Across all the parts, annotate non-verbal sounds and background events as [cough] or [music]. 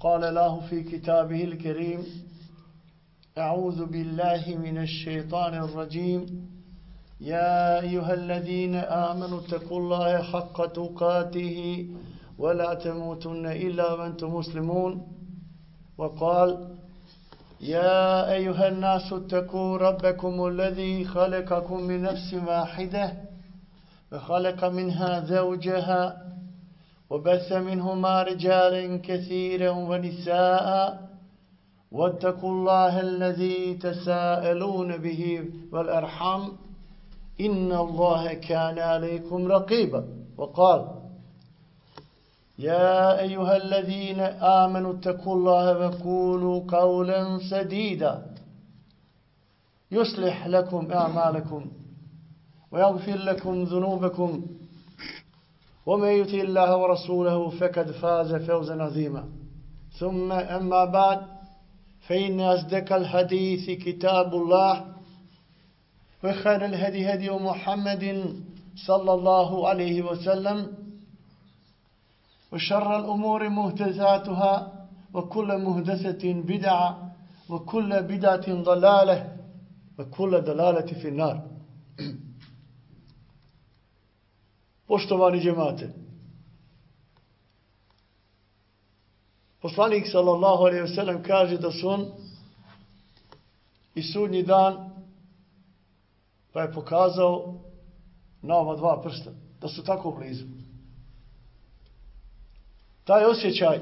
قال الله في كتابه الكريم أعوذ بالله من الشيطان الرجيم. يا أيها الذين آمنوا اتقوا الله حق تقاته ولا تموتن إلا وأنتم مسلمون. وقال يا أيها الناس اتقوا ربكم الذي خلقكم من نفس واحدة وخلق منها زوجها وبث منهما رجالا كثيرا ونساء واتقوا الله الذي تساءلون به والأرحام إن الله كان عليكم رقيبا. وقال يا أيها الذين آمنوا اتقوا الله وقولوا قولا سديدا يصلح لكم أعمالكم ويغفر لكم ذنوبكم ومن يطع الله ورسوله فقد فاز فوزا عظيما. ثم أما بعد فإن أصدق الحديث كتاب الله وخير الهدي هدي محمد صلى الله عليه وسلم وشر الأمور مهتزاتها وكل مهدسة بدعة وكل بدعة ضلالة وكل ضلالة في النار. Poštovani džemate, poslanik sallallahu alaihi wa sallam kaže da su on i sudnji dan pa je pokazao na ova dva prsta, da su tako blizu. Taj osjećaj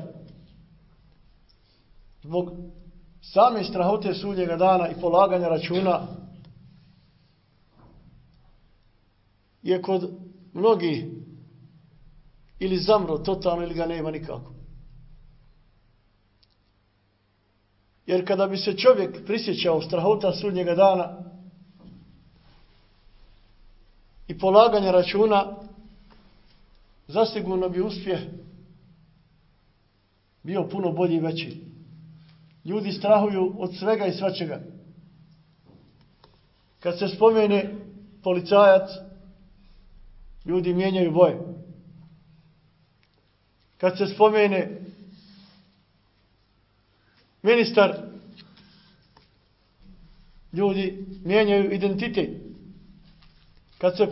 zbog same strahote sudnjega dana i polaganja računa je kod mnogi ili zamro totalno ili ga nema nikako. Jer kada bi se čovjek prisjećao strahota sudnjega dana, i polaganja računa, zasigurno bi uspjeh bio puno bolji i veći. Ljudi strahuju od svega i svačega. Kad se spomene policajac, ljudi mijenjaju boje. Kad se spomene ministar, ljudi mijenjaju identitet. Kad se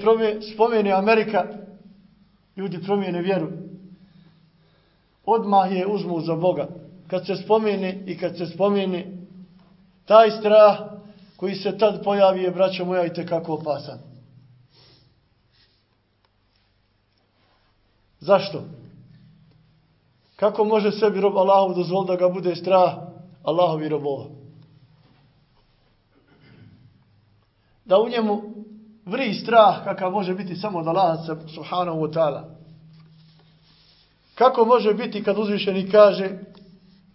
spomene Amerika, ljudi promijene vjeru. Odmah je uzmu za Boga. Kad se spomene i kad se spomene taj strah koji se tad pojavi je, braćo moja, i tekako opasan. Zašto? Kako može sebi rob Allahov dozvoliti da ga bude strah Allahovi robova? Da u njemu vri strah kakav može biti samo od Allaha subhanahu wa ta'ala. Kako može biti kad uzvišeni kaže,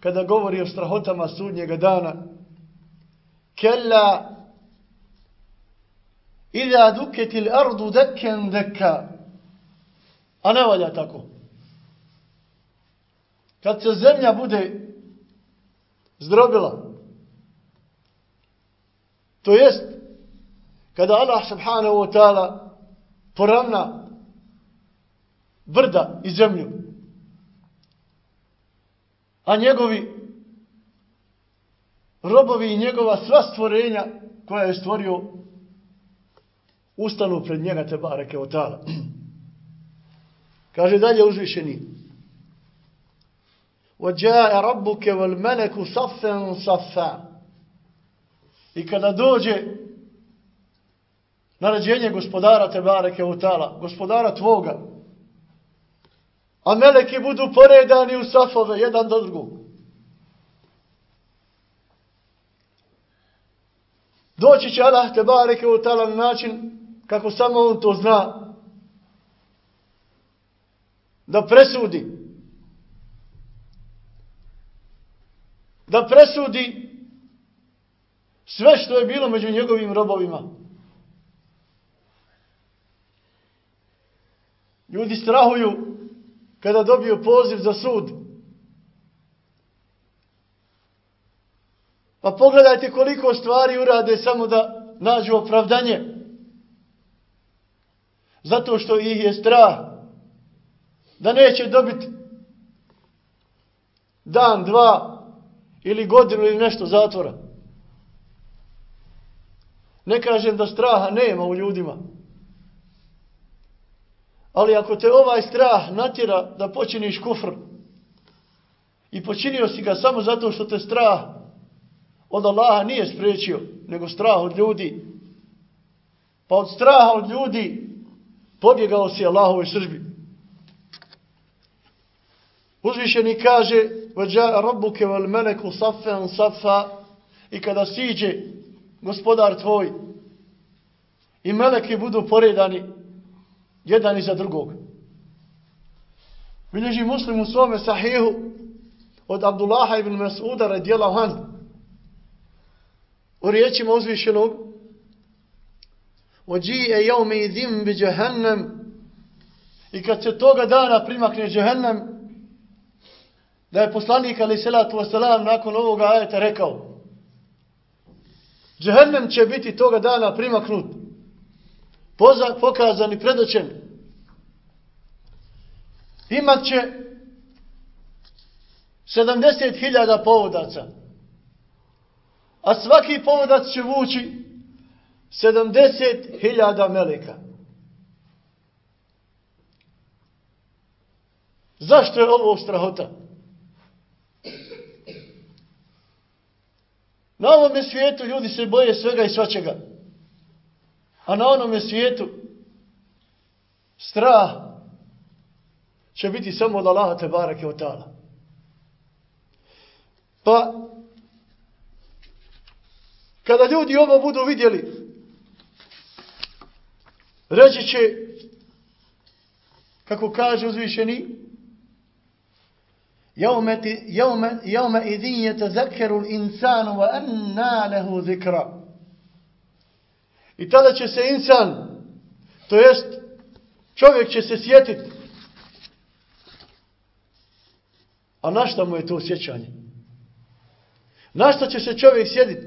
kada govori o strahotama sudnjega dana, Kella Ida duketil ardu dekken dekka. A ne valja tako. Kad se zemlja bude zdrobila, to jest, kada Allah subhanahu wa ta'ala poravna brda i zemlju, a njegovi robovi i njegova sva stvorenja koja je stvorio ustanu pred njega te bareke o ta'ala. [clears throat] Kaže dalje uzvišeni. وَجَاءَ رَبُّكَ وَالْمَلَكُ صَفًا صَفًا I kada dođe naređenje gospodara te bareke u tala, gospodara tvoga, a meleki budu poredani u safove, jedan do drugog. Doći će Allah te bareke u tala na način kako samo on to zna, da presudi, da presudi sve što je bilo među njegovim robovima. Ljudi strahuju kada dobiju poziv za sud. Pa pogledajte koliko stvari urade samo da nađu opravdanje. Zato što ih je strah da neće dobiti dan, dva ili godinu ili nešto zatvora. Ne kažem da straha nema u ljudima. Ali ako te ovaj strah natjera da počiniš kufr i počinio si ga samo zato što te strah od Allaha nije spriječio, nego strah od ljudi, pa od straha od ljudi pobjegao si Allahovoj sržbi. Uzvišeni kaže وَجَاءَ رَبُّكَ وَالْمَلَكُ صَفًا صَفًا i kada siđe gospodar tvoj i meleki budu poredani jedan iza drugog. Bilježi muslim u svome sahihu od Abdullaha ibn Mas'uda radijelahu han u riječima uzvišenog ođije jaume idim bi džahennem i kad se toga dana primakne džahennem da je poslanik ali salatu wasalam nakon ovoga ajeta rekao Džehennem će biti toga dana primaknut poza, pokazan i predoćen. Imat će 70.000 povodaca. A svaki povodac će vući 70.000 meleka. Zašto je ovo strahota? Na ovom svijetu ljudi se boje svega i svačega. A na onome svijetu strah će biti samo od Allaha te barake od tala. Pa, kada ljudi ovo budu vidjeli, reći će, kako kaže uzvišeni, jaume idin je te zekeru insanu wa anna lehu zikra. I tada će se insan, to jest čovjek će se sjetiti. A na šta mu je to sjećanje? Na šta će se čovjek sjetiti?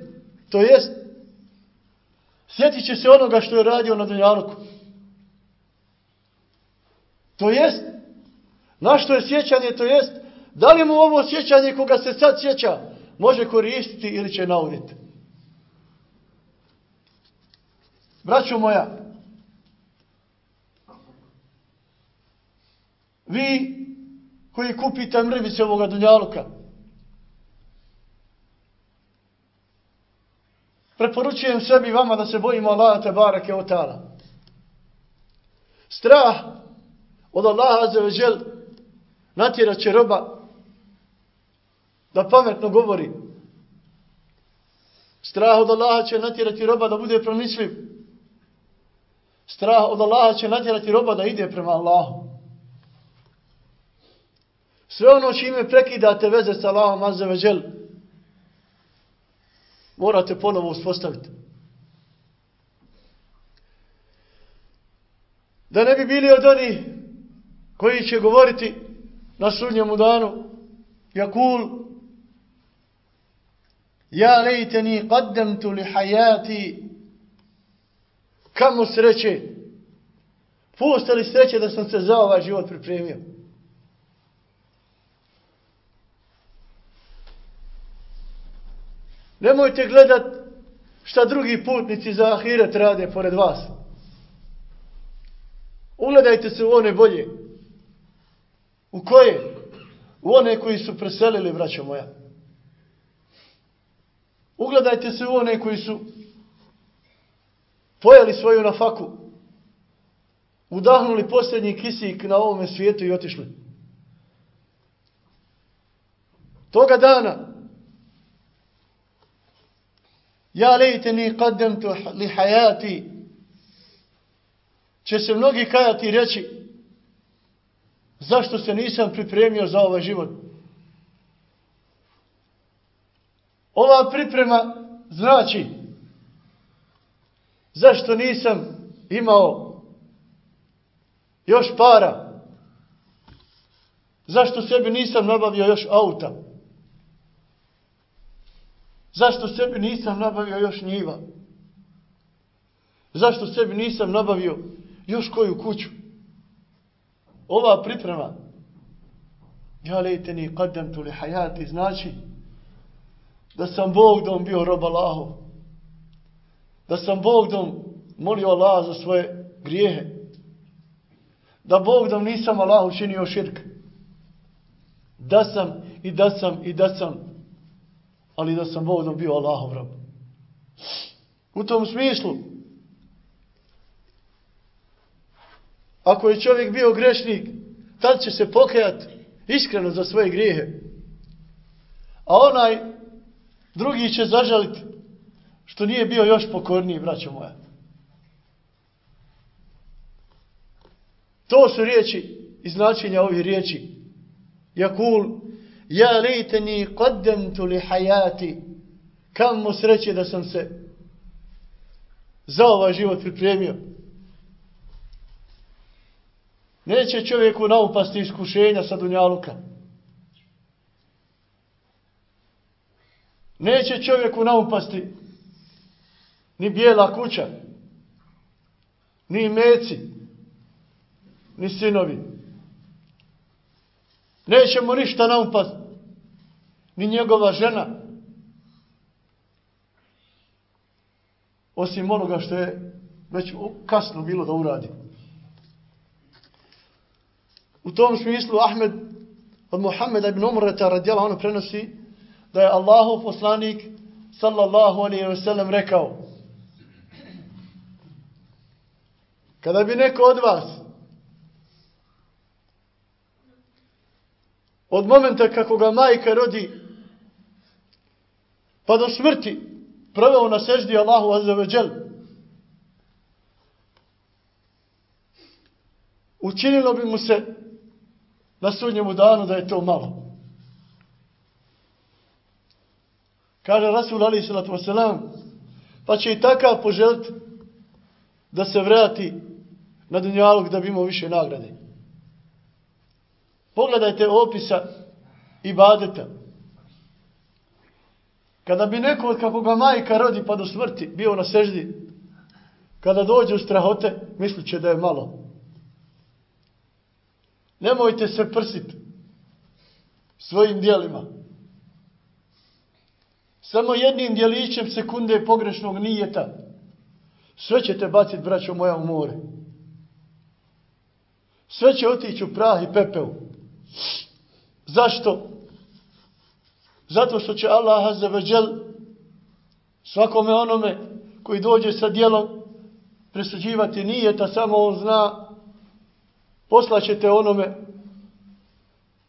To jest, sjetit će se onoga što je radio na Dunjaluku. To jest, na što je sjećanje, to jest, da li mu ovo sjećanje koga se sad sjeća može koristiti ili će nauditi? Braćo moja, vi koji kupite mrvice ovoga dunjaluka, preporučujem sebi vama da se bojimo Allaha te barake o. Strah od Allaha za veđel natjerat će roba da pametno govori. Strah od Allaha će natjerati roba da bude pronicljiv. Strah od Allaha će natjerati roba da ide prema Allahu. Sve ono čime prekidate veze sa Allahom azza ve džel, morate ponovo uspostaviti. Da ne bi bili od onih koji će govoriti na sudnjemu danu, jakul, ja lejteni qaddamtu li hajati, kamo sreće, puste li sreće da sam se za ovaj život pripremio. Nemojte gledat šta drugi putnici za ahiret rade pored vas. Ugledajte se u one bolje. U koje? U one koji su preselili, braćo moja. Ugledajte se u one koji su pojeli svoju nafaku, udahnuli posljednji kisik na ovome svijetu i otišli. Toga dana, ja lejteni qaddamtu li hajati, će se mnogi kajati reći, zašto se nisam pripremio za ovaj život? Ova priprema znači, zašto nisam imao još para? Zašto sebi nisam nabavio još auta? Zašto sebi nisam nabavio još njiva? Zašto sebi nisam nabavio još koju kuću? Ova priprema ja lejteni kadem tu li hajati znači da sam Bogdom bio rob Allahov. Da sam Bogdom molio Allah za svoje grijehe. Da Bogdom nisam Allah učinio širk. Da sam i da sam i da sam ali da sam Bogdom bio Allahov rob. U tom smislu, ako je čovjek bio grešnik, tad će se pokajati iskreno za svoje grijehe. A onaj drugi će zažaliti što nije bio još pokorniji, braćo moja. To su riječi i značenja ovih riječi. Jakul, Ja lejteni qaddamtu li hajati. kamo sreće da sam se za ovaj život pripremio. Neće čovjeku naupasti iskušenja sa dunjaluka. Neće čovjeku naupasti ni bijela kuća, ni meci, ni sinovi. Neće mu ništa naupasti ni njegova žena. Osim onoga što je već kasno bilo da uradi. U tom smislu Ahmed od Muhammeda ibn Umrata radijala ono prenosi da je Allahu poslanik sallallahu alaihi wa sallam rekao kada bi neko od vas od momenta kako ga majka rodi pa do smrti proveo na seždi Allahu Azza wa Jal. Učinilo bi mu se na sudnjemu danu da je to malo. Kaže Rasul Ali Salatu Wasalam, pa će i takav poželiti da se vrati na dunjalog da bi imao više nagrade. Pogledajte opisa ibadeta. Kada bi neko od kako ga majka rodi pa do smrti bio na seždi, kada dođe u strahote, mislit će da je malo. Nemojte se prsiti svojim dijelima. Samo jednim dijelićem sekunde pogrešnog nijeta sve ćete baciti, braćo moja, u more. Sve će otići u prah i pepeo. Zašto? Zato što će Allah azza svakome onome koji dođe sa dijelom presuđivati nijeta, samo on zna, poslaćete onome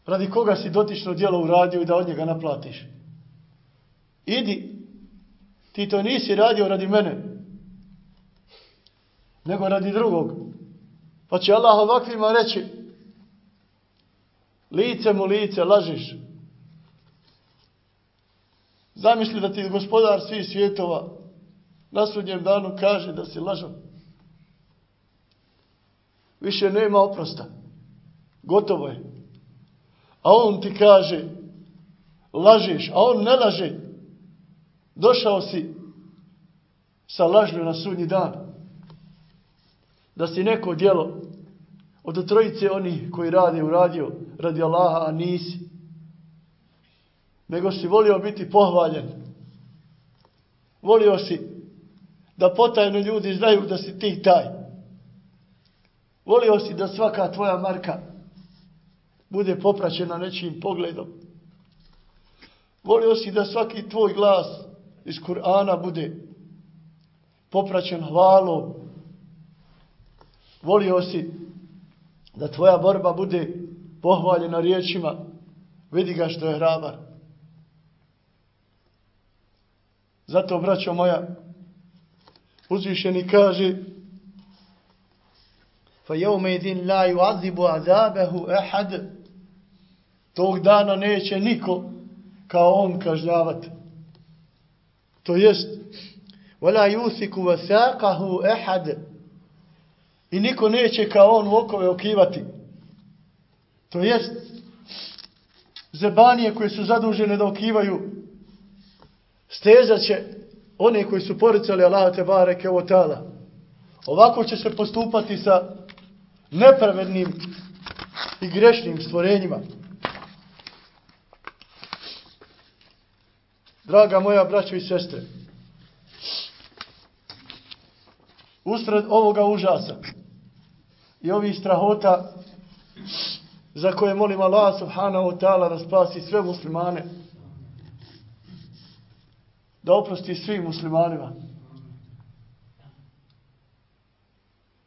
radi koga si dotično djelo uradio i da od njega naplatiš. Idi, ti to nisi radio radi mene, nego radi drugog. Pa će Allah ovakvima reći, lice mu lice, lažiš. Zamisli da ti gospodar svih svjetova na sudnjem danu kaže da si lažan. Više nema oprosta. Gotovo je. A on ti kaže, lažeš, a on ne laže. Došao si sa lažnju na sudnji dan. Da si neko djelo od trojice onih koji radi u radio radi Allaha, a nisi. Nego si volio biti pohvaljen. Volio si da potajno ljudi znaju da si ti taj. Volio si da svaka tvoja marka bude popraćena nečim pogledom. Volio si da svaki tvoj glas iz Kur'ana bude popraćen hvalom. Volio si da tvoja borba bude pohvaljena riječima vidi ga što je hrabar. Zato, braćo moja, uzvišeni kaže fa jevme idin la juazibu azabehu tog dana neće niko kao on kažnjavati. To jest wala yusiku wasaqahu ahad i niko neće kao on u okove okivati. To jest zebanije koje su zadužene da okivaju stezat će one koji su poricali Allah te bareke o tala. Ovako će se postupati sa nepravednim i grešnim stvorenjima. Draga moja braćo i sestre, usred ovoga užasa i ovih strahota za koje molim Allah subhanahu wa ta'ala da spasi sve muslimane, da oprosti svim muslimanima.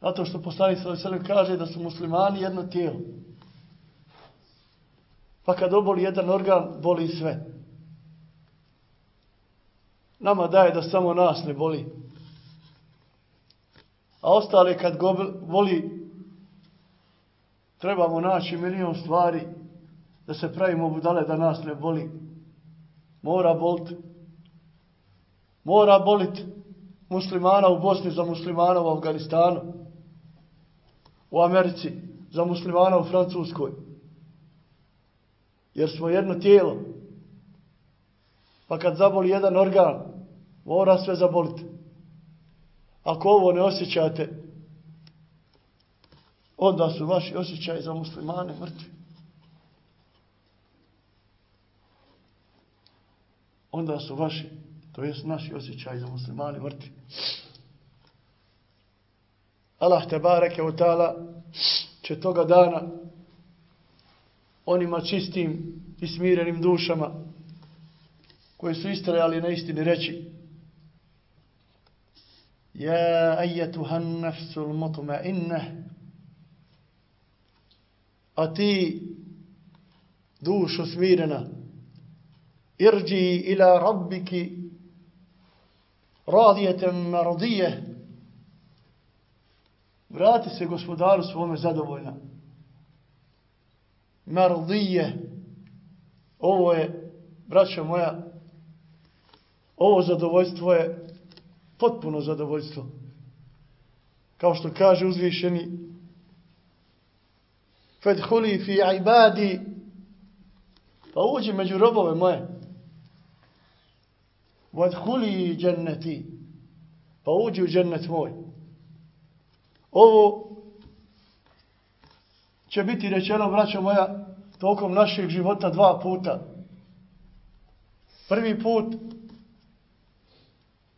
Zato što poslani sallallahu kaže da su muslimani jedno tijelo. Pa kad oboli jedan organ, boli sve. Nama daje da samo nas ne boli. A ostale kad go voli, trebamo naći milion stvari da se pravimo budale da nas ne boli. Mora boliti. Mora boliti muslimana u Bosni za muslimana u Afganistanu. U Americi za muslimana u Francuskoj. Jer smo jedno tijelo. Pa kad zaboli jedan organ, mora sve zaboliti. Ako ovo ne osjećate, onda su vaši osjećaji za muslimane mrtvi. Onda su vaši, to jest naši osjećaji za muslimane mrtvi. Allah te bareke u tala će toga dana onima čistim i smirenim dušama koji su istrajali na istini reći. Ja ejetuhan nafsul mutma inne a ti dušo smirena irđi ila rabbiki radijetem maradije. Vrati se gospodaru svome zadovoljna. Maradije ovo je braćo moja ovo zadovoljstvo je potpuno zadovoljstvo. Kao što kaže uzvišeni fadhuli fi ibadi pa uđi među robove moje. Vadhuli dženneti pa uđi u džennet moj. Ovo će biti rečeno braćo moja tokom našeg života dva puta. Prvi put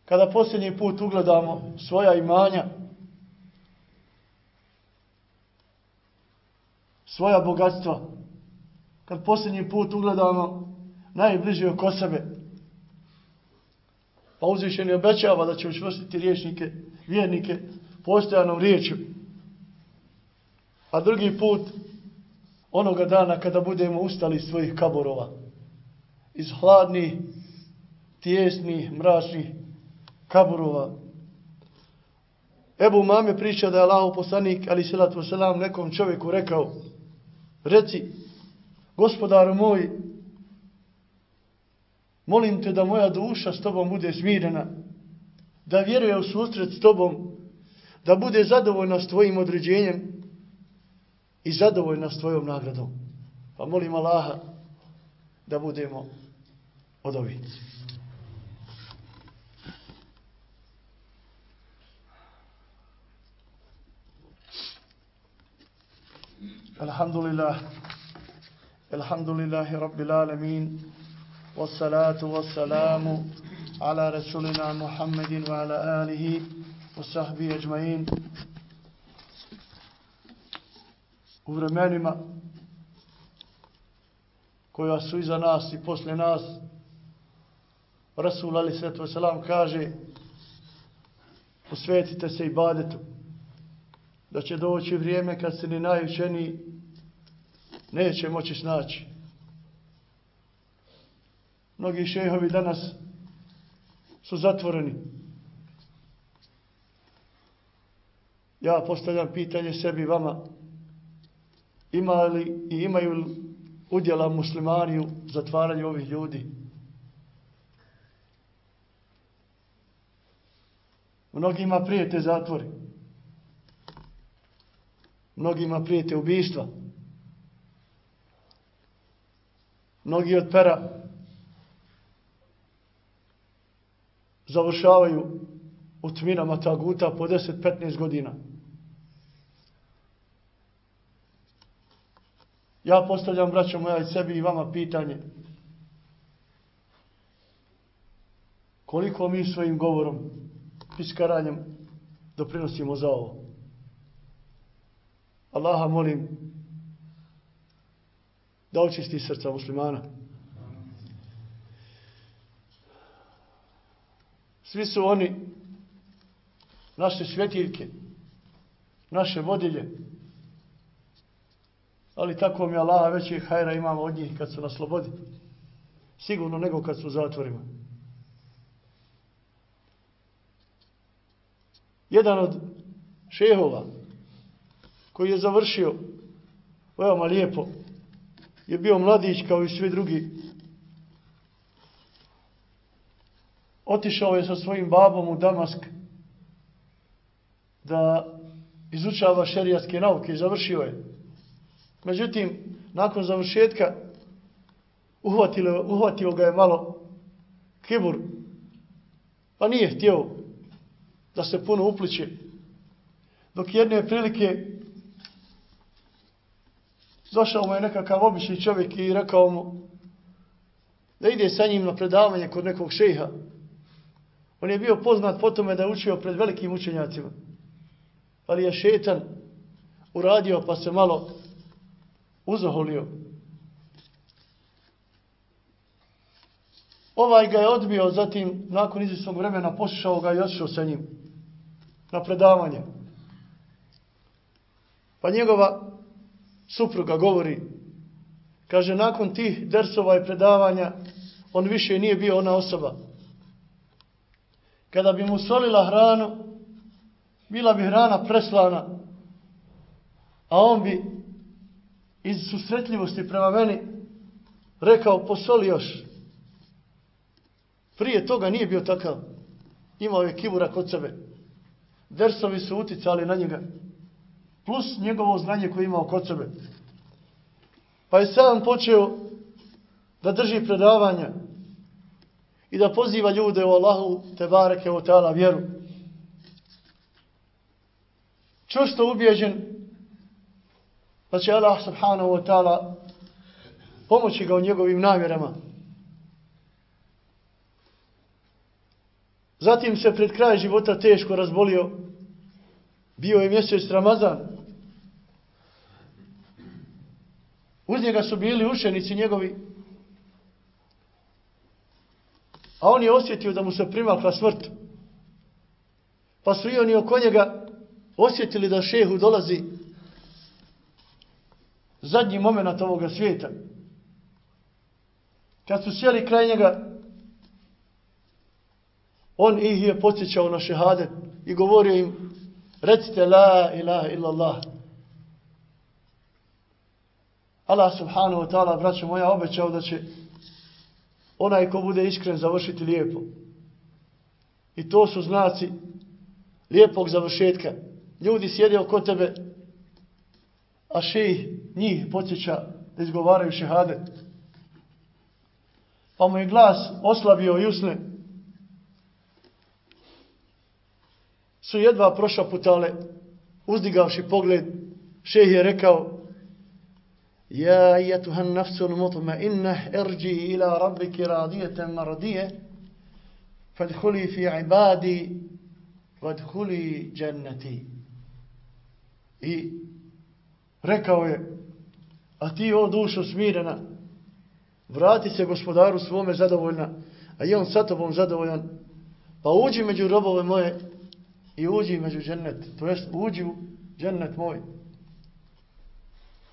kada posljednji put ugledamo svoja imanja svoja bogatstva, kad posljednji put ugledamo najbliže oko sebe, pa uzvišeni obećava da će učvrstiti riječnike, vjernike, postojanom riječu. A drugi put, onoga dana kada budemo ustali iz svojih kaborova. Iz hladnih, tijesnih, mračnih kaburova. Ebu Mame priča da je Allah poslanik, ali salatu wasalam, nekom čovjeku rekao, reci, gospodaru moj, molim te da moja duša s tobom bude smirena, da vjeruje u susret s tobom, da bude zadovoljna s tvojim određenjem i zadovoljna s tvojom nagradom. Pa molim Allaha da budemo od ovih. Alhamdulillah. Alhamdulillahi Rabbil Alamin. والصلاة والسلام على رسولنا محمد وعلى آله وصحبه أجمعين u vremenima koja su iza nas i posle nas Rasul Ali Svetu Veselam kaže posvetite se i badetu da će doći vrijeme kad se ni najučeniji neće moći snaći Mnogi šehovi danas su zatvoreni. Ja postavljam pitanje sebi vama. Ima li i imaju li udjela muslimani u zatvaranju ovih ljudi? Mnogima prijete zatvori. Mnogima prijete ubistva. Mnogi od pera završavaju u tminama taguta po 10-15 godina. Ja postavljam, braćo moja, i sebi i vama pitanje. Koliko mi svojim govorom, piskaranjem, doprinosimo za ovo? Allaha molim da očisti srca muslimana. Svi su oni naše svjetiljke, naše vodilje. Ali tako mi Allah već hajra imamo od njih kad su na slobodi. Sigurno nego kad su u zatvorima. Jedan od šehova koji je završio veoma lijepo je bio mladić kao i svi drugi otišao je sa svojim babom u Damask da izučava šerijatske nauke i završio je. Međutim, nakon završetka uhvatilo, uhvatio ga je malo kibur, pa nije htio da se puno upliče. Dok jedne prilike došao mu je nekakav obični čovjek i rekao mu da ide sa njim na predavanje kod nekog šeha. On je bio poznat po tome da je učio pred velikim učenjacima. Ali je šetan uradio pa se malo uzoholio. Ovaj ga je odbio, zatim nakon izvisnog vremena poslušao ga i otišao sa njim na predavanje. Pa njegova supruga govori, kaže, nakon tih dersova i predavanja, on više nije bio ona osoba kada bi mu solila hranu, bila bi hrana preslana, a on bi iz susretljivosti prema meni rekao, posoli još. Prije toga nije bio takav. Imao je kibura kod sebe. Dersovi su uticali na njega. Plus njegovo znanje koje imao kod sebe. Pa je sam počeo da drži predavanja i da poziva ljude u Allahu te bareke u ta'ala vjeru. Čusto ubjeđen da će Allah subhanahu wa ta'ala pomoći ga u njegovim namjerama. Zatim se pred kraj života teško razbolio. Bio je mjesec Ramazan. Uz njega su bili učenici njegovi A on je osjetio da mu se primakla smrt. Pa su i oni oko njega osjetili da šehu dolazi zadnji moment ovoga svijeta. Kad su sjeli kraj njega, on ih je podsjećao na šehadet i govorio im, recite la ilaha illallah. Allah subhanahu wa ta'ala, braćo moja, obećao da će onaj ko bude iskren završiti lijepo. I to su znaci lijepog završetka. Ljudi sjede oko tebe, a šejih njih podsjeća da izgovaraju šehadet. Pa mu je glas oslabio i usne. Su jedva prošaputale, uzdigavši pogled, šejih je rekao يا أيتها النفس المطمئنة ارجي إلى ila راضية مرضية فادخلي في fi ibadi جنتي. I rekao je, a ti o dušo smirena, vrati se gospodaru svome zadovoljna, a je on sa tobom zadovoljan, pa uđi među robove moje i uđi među džennet, to jest uđi u džennet moj.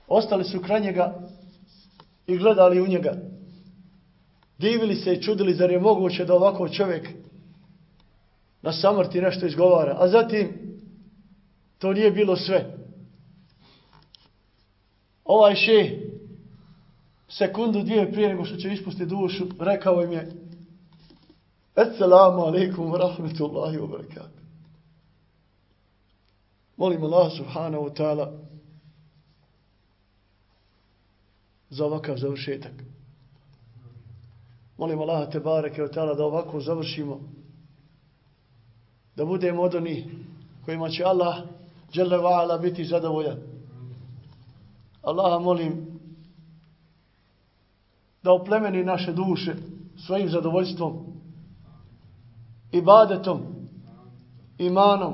Ostali su kraj njega i gledali u njega. Divili se i čudili, zar je moguće da ovako čovjek na samrti nešto izgovara. A zatim, to nije bilo sve. Ovaj še, sekundu dvije prije nego što će ispustiti dušu, rekao im je Assalamu alaikum wa rahmetullahi wa barakatuh. Molim Allah subhanahu wa ta'ala za ovakav završetak. Molim Allah te bareke od ta'ala da ovako završimo da budemo od onih kojima će Allah dželle wa'ala biti zadovoljan. Allaha molim da oplemeni naše duše svojim zadovoljstvom, ibadetom, imanom.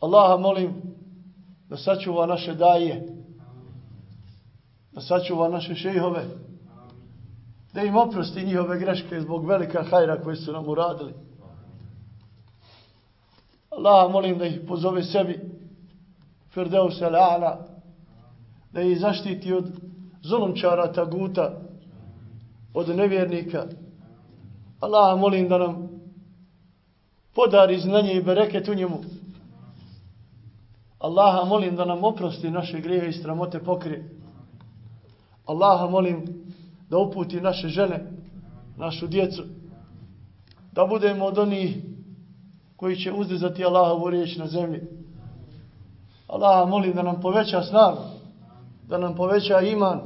Allaha molim da sačuva naše daje, da sačuva naše šejhove, da im oprosti njihove greške zbog velika hajra koje su nam uradili. Allah molim da ih pozove sebi. Firdeus al-A'la da ih zaštiti od zulumčara taguta od nevjernika. Allah molim da nam podari znanje i bereket u njemu. Allaha molim da nam oprosti naše grijehe i stramote pokrije. Allaha molim da uputi naše žene našu djecu da budemo od onih koji će uzdizati Allahovu riječ na zemlji. Allaha molim da nam poveća snagu, da nam poveća iman,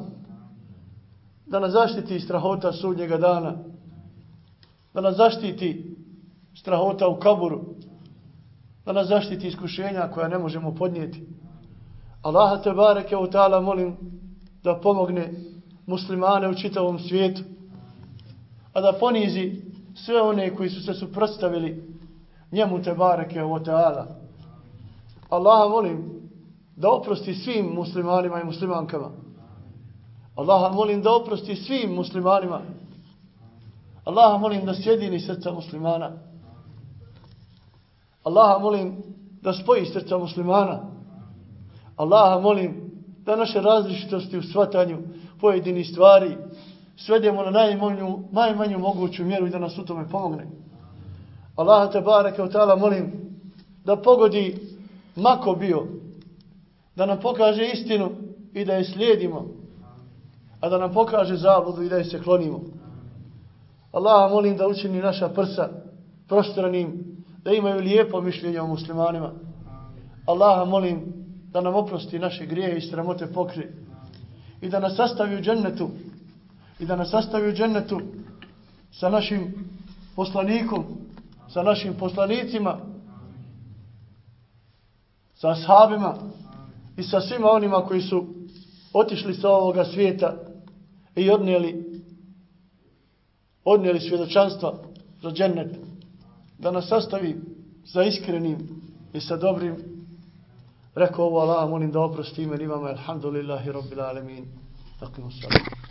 da nas zaštiti strahota sudnjega dana, da nas zaštiti strahota u kaburu, da nas zaštiti iskušenja koja ne možemo podnijeti. Allah te bareke u ta'ala molim da pomogne muslimane u čitavom svijetu, a da ponizi sve one koji su se suprotstavili njemu te bareke o teala. Allaha molim da oprosti svim muslimanima i muslimankama. Allaha molim da oprosti svim muslimanima. Allaha molim da sjedini srca muslimana. Allaha molim da spoji srca muslimana. Allaha molim da naše različitosti u svatanju pojedini stvari svedemo na najmanju, najmanju moguću mjeru i da nas u tome pomogne. Allah te bareke od ta'ala molim da pogodi mako bio, da nam pokaže istinu i da je slijedimo, a da nam pokaže zabludu i da je se klonimo. Allah molim da učini naša prsa prostranim, da imaju lijepo mišljenje o muslimanima. Allah molim da nam oprosti naše grijehe i sramote pokri i da nas sastavi u džennetu i da nas sastavi u džennetu sa našim poslanikom sa našim poslanicima, sa ashabima i sa svima onima koji su otišli sa ovoga svijeta i odnijeli odnijeli svjedočanstva za džennet, da nas sastavi za iskrenim i sa dobrim. Rekao ovo Allah, molim da oprosti imen imama, alhamdulillahi rabbil alemin. Takimu salam.